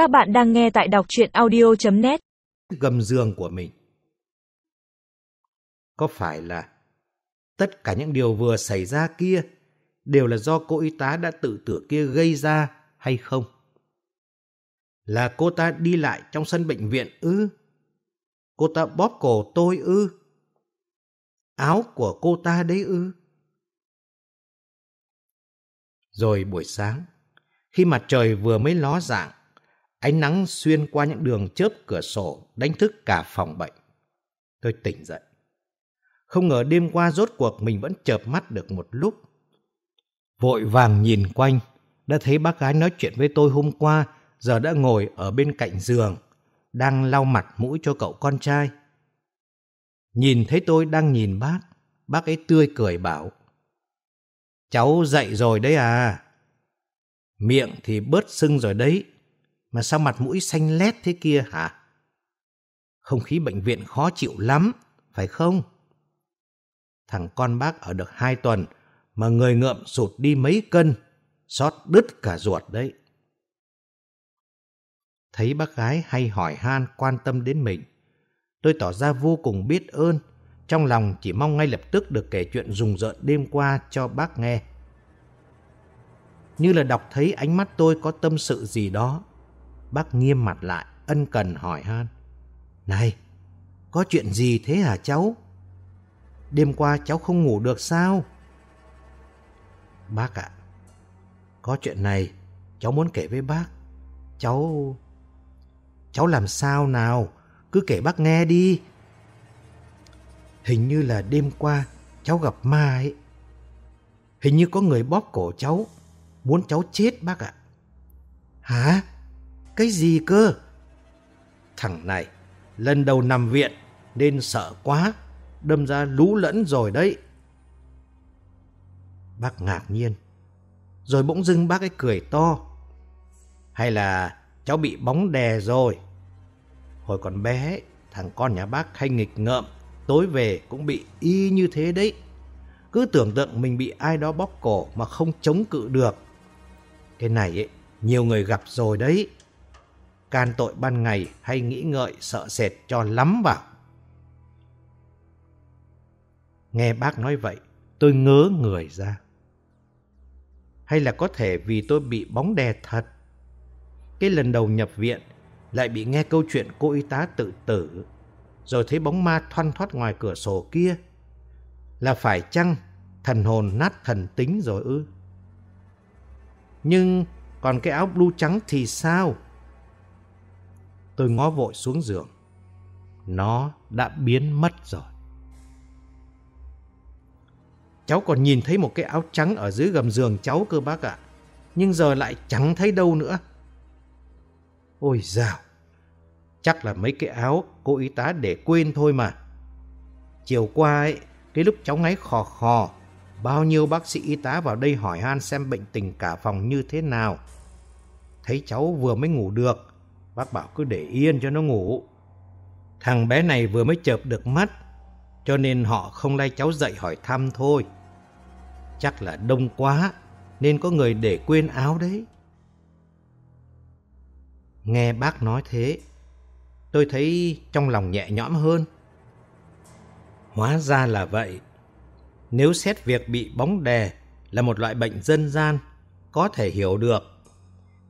Các bạn đang nghe tại đọc chuyện audio.net gầm giường của mình. Có phải là tất cả những điều vừa xảy ra kia đều là do cô y tá đã tự tử kia gây ra hay không? Là cô ta đi lại trong sân bệnh viện ư? Cô ta bóp cổ tôi ư? Áo của cô ta đấy ư? Rồi buổi sáng, khi mặt trời vừa mới ló dạng, ánh nắng xuyên qua những đường chớp cửa sổ đánh thức cả phòng bệnh. Tôi tỉnh dậy. Không ngờ đêm qua rốt cuộc mình vẫn chợp mắt được một lúc. Vội vàng nhìn quanh, đã thấy bác gái nói chuyện với tôi hôm qua, giờ đã ngồi ở bên cạnh giường, đang lau mặt mũi cho cậu con trai. Nhìn thấy tôi đang nhìn bác, bác ấy tươi cười bảo. Cháu dậy rồi đấy à? Miệng thì bớt sưng rồi đấy, mà sao mặt mũi xanh lét thế kia hả? Không khí bệnh viện khó chịu lắm, phải không? Thằng con bác ở được hai tuần mà người ngợm sụt đi mấy cân, xót đứt cả ruột đấy. Thấy bác gái hay hỏi han quan tâm đến mình, tôi tỏ ra vô cùng biết ơn, trong lòng chỉ mong ngay lập tức được kể chuyện rùng rợn đêm qua cho bác nghe. Như là đọc thấy ánh mắt tôi có tâm sự gì đó, bác nghiêm mặt lại, ân cần hỏi han. Này, có chuyện gì thế hả cháu? Đêm qua cháu không ngủ được sao? Bác ạ, có chuyện này cháu muốn kể với bác. Cháu... Cháu làm sao nào? Cứ kể bác nghe đi. Hình như là đêm qua cháu gặp ma ấy. Hình như có người bóp cổ cháu, muốn cháu chết bác ạ. Hả? Cái gì cơ? Thằng này, lần đầu nằm viện nên sợ quá, đâm ra lũ lẫn rồi đấy. Bác ngạc nhiên, rồi bỗng dưng bác ấy cười to. Hay là cháu bị bóng đè rồi? Hồi còn bé, thằng con nhà bác hay nghịch ngợm, tối về cũng bị y như thế đấy. Cứ tưởng tượng mình bị ai đó bóp cổ mà không chống cự được. Cái này ấy, nhiều người gặp rồi đấy can tội ban ngày hay nghĩ ngợi sợ sệt cho lắm vào. Nghe bác nói vậy, tôi ngớ người ra. Hay là có thể vì tôi bị bóng đè thật? Cái lần đầu nhập viện, lại bị nghe câu chuyện cô y tá tự tử, rồi thấy bóng ma thoăn thoát ngoài cửa sổ kia. Là phải chăng thần hồn nát thần tính rồi ư? Nhưng còn cái áo blue trắng thì sao? Tôi ngó vội xuống giường. Nó đã biến mất rồi. Cháu còn nhìn thấy một cái áo trắng ở dưới gầm giường cháu cơ bác ạ. Nhưng giờ lại chẳng thấy đâu nữa. Ôi dào. Chắc là mấy cái áo cô y tá để quên thôi mà. Chiều qua ấy, cái lúc cháu ngáy khò khò, bao nhiêu bác sĩ y tá vào đây hỏi han xem bệnh tình cả phòng như thế nào. Thấy cháu vừa mới ngủ được, Bác bảo cứ để yên cho nó ngủ. Thằng bé này vừa mới chợp được mắt, cho nên họ không lay cháu dậy hỏi thăm thôi. Chắc là đông quá, nên có người để quên áo đấy. Nghe bác nói thế, tôi thấy trong lòng nhẹ nhõm hơn. Hóa ra là vậy. Nếu xét việc bị bóng đè là một loại bệnh dân gian, có thể hiểu được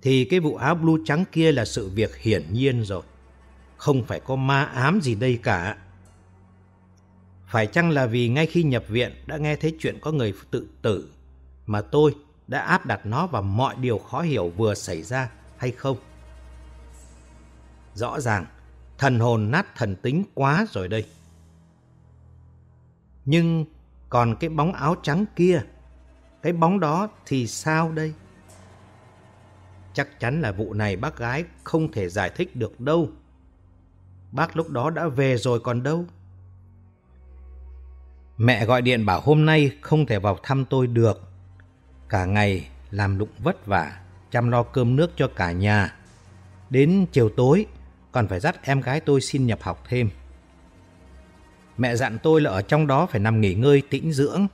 thì cái vụ áo blue trắng kia là sự việc hiển nhiên rồi. Không phải có ma ám gì đây cả. Phải chăng là vì ngay khi nhập viện đã nghe thấy chuyện có người tự tử mà tôi đã áp đặt nó vào mọi điều khó hiểu vừa xảy ra hay không? Rõ ràng, thần hồn nát thần tính quá rồi đây. Nhưng còn cái bóng áo trắng kia, cái bóng đó thì sao đây? Chắc chắn là vụ này bác gái không thể giải thích được đâu. Bác lúc đó đã về rồi còn đâu. Mẹ gọi điện bảo hôm nay không thể vào thăm tôi được. Cả ngày làm lụng vất vả, chăm lo cơm nước cho cả nhà. Đến chiều tối còn phải dắt em gái tôi xin nhập học thêm. Mẹ dặn tôi là ở trong đó phải nằm nghỉ ngơi tĩnh dưỡng,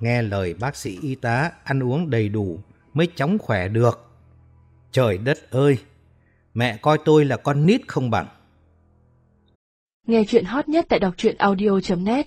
nghe lời bác sĩ y tá ăn uống đầy đủ mới chóng khỏe được. Trời đất ơi! Mẹ coi tôi là con nít không bằng. Nghe chuyện hot nhất tại đọc truyện audio.net